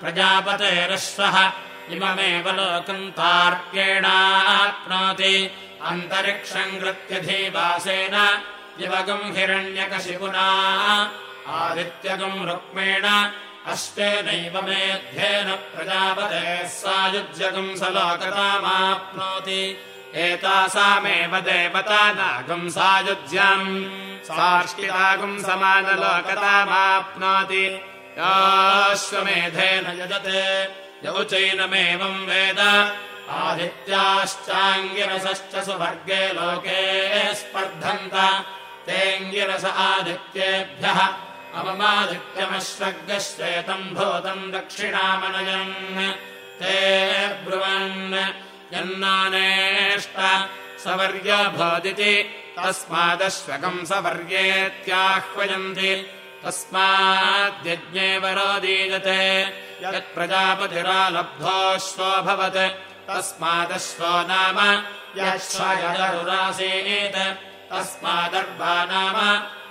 प्रजापतेरश्वः इममेव लोकम् तार्प्येणाप्नोति। अन्तरिक्षम् कृत्यधिवासेन दिवगम् हिरण्यकशिपुना आदित्यगम् रुक्मेण अष्टेनैव मेध्येन प्रजापते सायुज्यगम् स लोकतामाप्नोति एतासामेव देवता सार्ष्टितागुम् समानलोकतामाप्नोति। याश्वमेधेन यजते। यौ चैनमेवम् वेद। आदित्याश्चाङ्गिरसश्च सुवर्गे लोके स्पर्धन्त। तेऽङ्गिरस आदित्येभ्यः। अममादित्यमश्वग्श्वेतम् भूतम् दक्षिणामनयन्। ते ब्रुवन् यन्नानेष्ट सवर्य भोदिति तस्मादश्वकम् सवर्येत्याह्वयन्ति। तस्माद्यज्ञे वरोदीयते यत्प्रजापतिरालब्धोऽश्वो भवत्। तस्मादश्वो नाम यश्वयरुरासीत् तस्मादर्वा नाम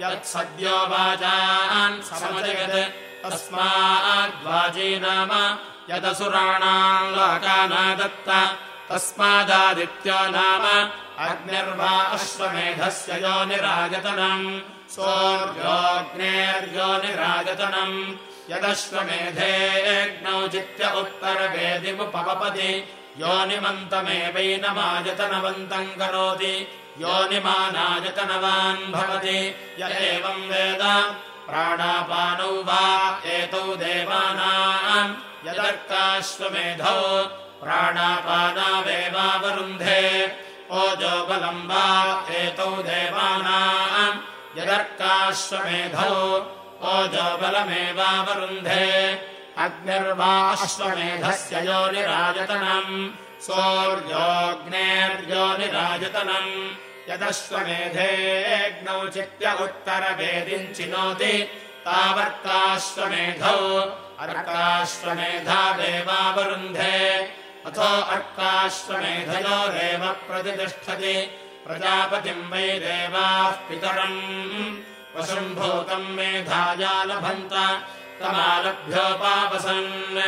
यत्सद्यो वाजान् समजयत्। तस्माद्वाजी नाम यदसुराणाम् लोकानादत्त तस्मादादित्यो नाम अग्निर्वा अश्वमेधस्य यो निरागतनम् सोऽर्योऽग्नेर्यो निरागतनम् यदश्वमेधेऽग्नौ जित्य उत्तरवेदिमुपपति योनिमन्तमेवैनमायतनवन्तम् करोति। योनिमानायतनवान् भवति। य एवम् वेद प्राणापानौ वा एतौ देवानाम्। यदर्काश्वमेधौ प्राणापानावेवावरुन्धे ओजो बलम् वा एतौ देवानाम् यदर्काश्वमेधौ। ओजो बलमेवावरुन्धे। अग्निर्वा अश्वमेधस्य योनिराजतनम् सोऽर्योऽग्नेर्योनिराजतनम् यदश्वमेधेऽग्नौ चित्य उत्तरवेदिम् चिनोति तावर्काश्वमेधौ। देवावरुन्धे अथो अर्काश्वमेधयोरेव प्रतिष्ठति। प्रजापतिम् वै देवाः पितरम्। वशुम्भूतम् मेधाया लभन्त। तमालभ्योपावसन्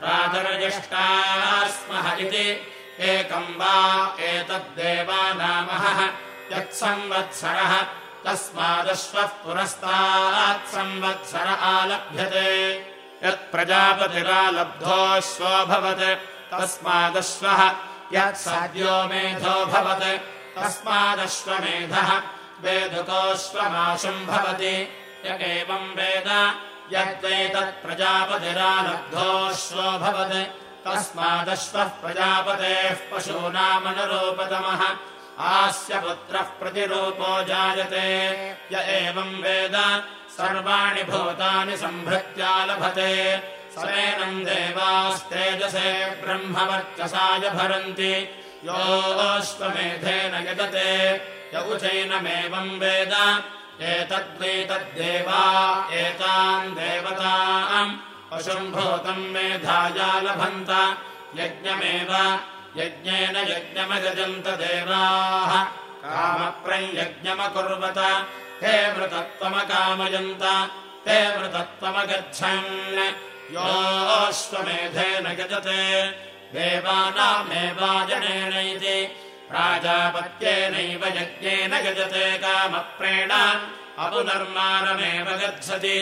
प्रातरज्यष्टा स्मः इति। एकम् वा एतद्देवानामहः यत्संवत्सरः। तस्मादश्वः पुरस्तात् संवत्सर आलभ्यते। यत्प्रजापतिरालब्धोऽश्वोऽभवत् तस्मादश्वः यत्साद्यो मेधोऽभवत् तस्मादश्वमेधः वेदुकोऽश्वमाशुम् भवति। य एवम् वेद यद्वैतत्प्रजापतिरालब्धोऽश्वोऽभवत् तस्मादश्वः प्रजापतेः पशूनामनुरूपतमः आस्य पुत्रः प्रतिरूपो जायते। य एवम् वेद सर्वाणि भूतानि सम्भृत्या लभते समेनम् देवास्तेजसे ब्रह्मवर्चसाय भरन्ति। योऽश्वमेधेन यजते। यौचैनमेवम् वेद। एतद्वैतद्देवा एताम् देवताम् पशुम्भूतम् मेधाया लभन्त। यज्ञमेव यज्ञेन यज्ञमगजन्त देवाः। कामप्रयज्ञमकुर्वत हे मृतत्वमकामयन्त। हे मृतत्वमगच्छन् योऽश्वमेधेन यजते देवानामेवाजनेन इति प्राजापत्येनैव यज्ञेन गजते कामप्रेण। अपुनर्मानमेव गच्छति।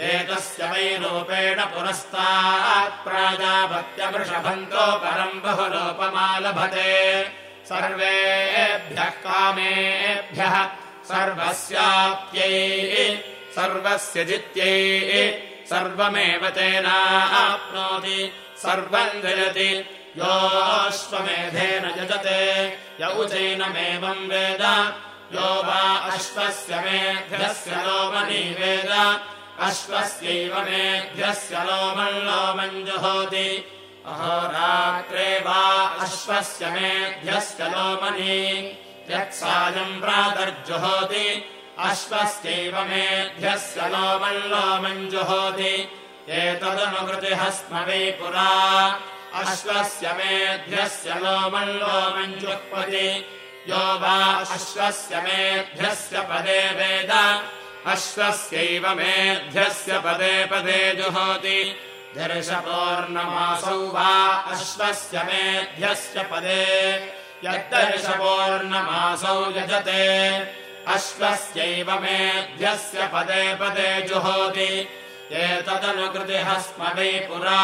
एतस्य वै रूपेण पुरस्तात् प्राजापत्यवृषभन्तो परम् बहुलोपमालभते। सर्वेभ्यः कामेभ्यः सर्वस्याप्यै सर्वस्य जित्यै सर्वमेव तेनाप्नोति सर्वम् जयति। योऽश्वमेधेन यजते य उचैनमेवम् वेद। यो वा अश्वस्य मेध्यस्य लोमनी वेद। अश्वस्यैव मेध्यस्य लोमम् लोमम् जुहोति अहोरात्रे वा अश्वस्य मेध्यस्य लोमनी। यत्सायम् प्रातर्जुहोति अश्वस्यैव मेध्यस्य लोमम् लोमम् जुहोति एतदनुकृतिः स्म वै पुरा। अश्वस्य मेध्यस्य लोमल्लोमञ्जुक्पति यो वा अश्वस्य मेध्यस्य पदे वेद। अश्वस्यैव मेध्यस्य पदे पदे जुहोति दर्शपूर्णमासौ वा अश्वस्य मेध्यस्य पदे। यद्दर्शपूर्णमासौ यजते अश्वस्यैव मेध्यस्य पदे पदे जुहोति। एतदनुकृतिः स्म वै पुरा।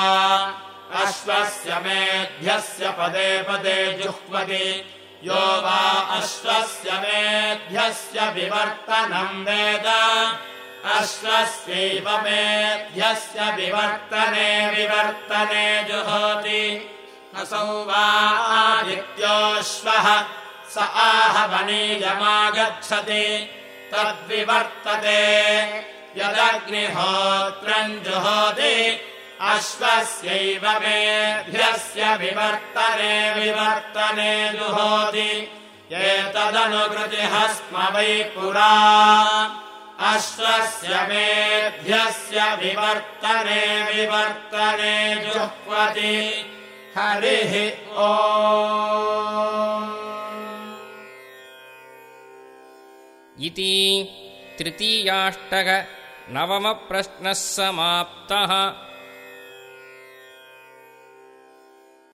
अश्वस्य मेध्यस्य पदे पदे जुह्वति। यो वा अश्वस्य मेध्यस्य विवर्तनम् वेद। अश्वस्यैव मेध्यस्य विवर्तने विवर्तने जुहोति। असौ वा आदित्योऽश्वः स आहवनीयमागच्छति तद्विवर्तते। यदग्निहोत्रम् जुहोति अश्वस्यैव मेध्यस्य विवर्तने विवर्तने जुहोति। एतदनुकृतिः स्म वै पुरा। अश्वस्य मेध्यस्य विवर्तने विवर्तने जुह्वति। हरिः ओ इति तृतीयाष्टक नवमप्रश्नः समाप्तः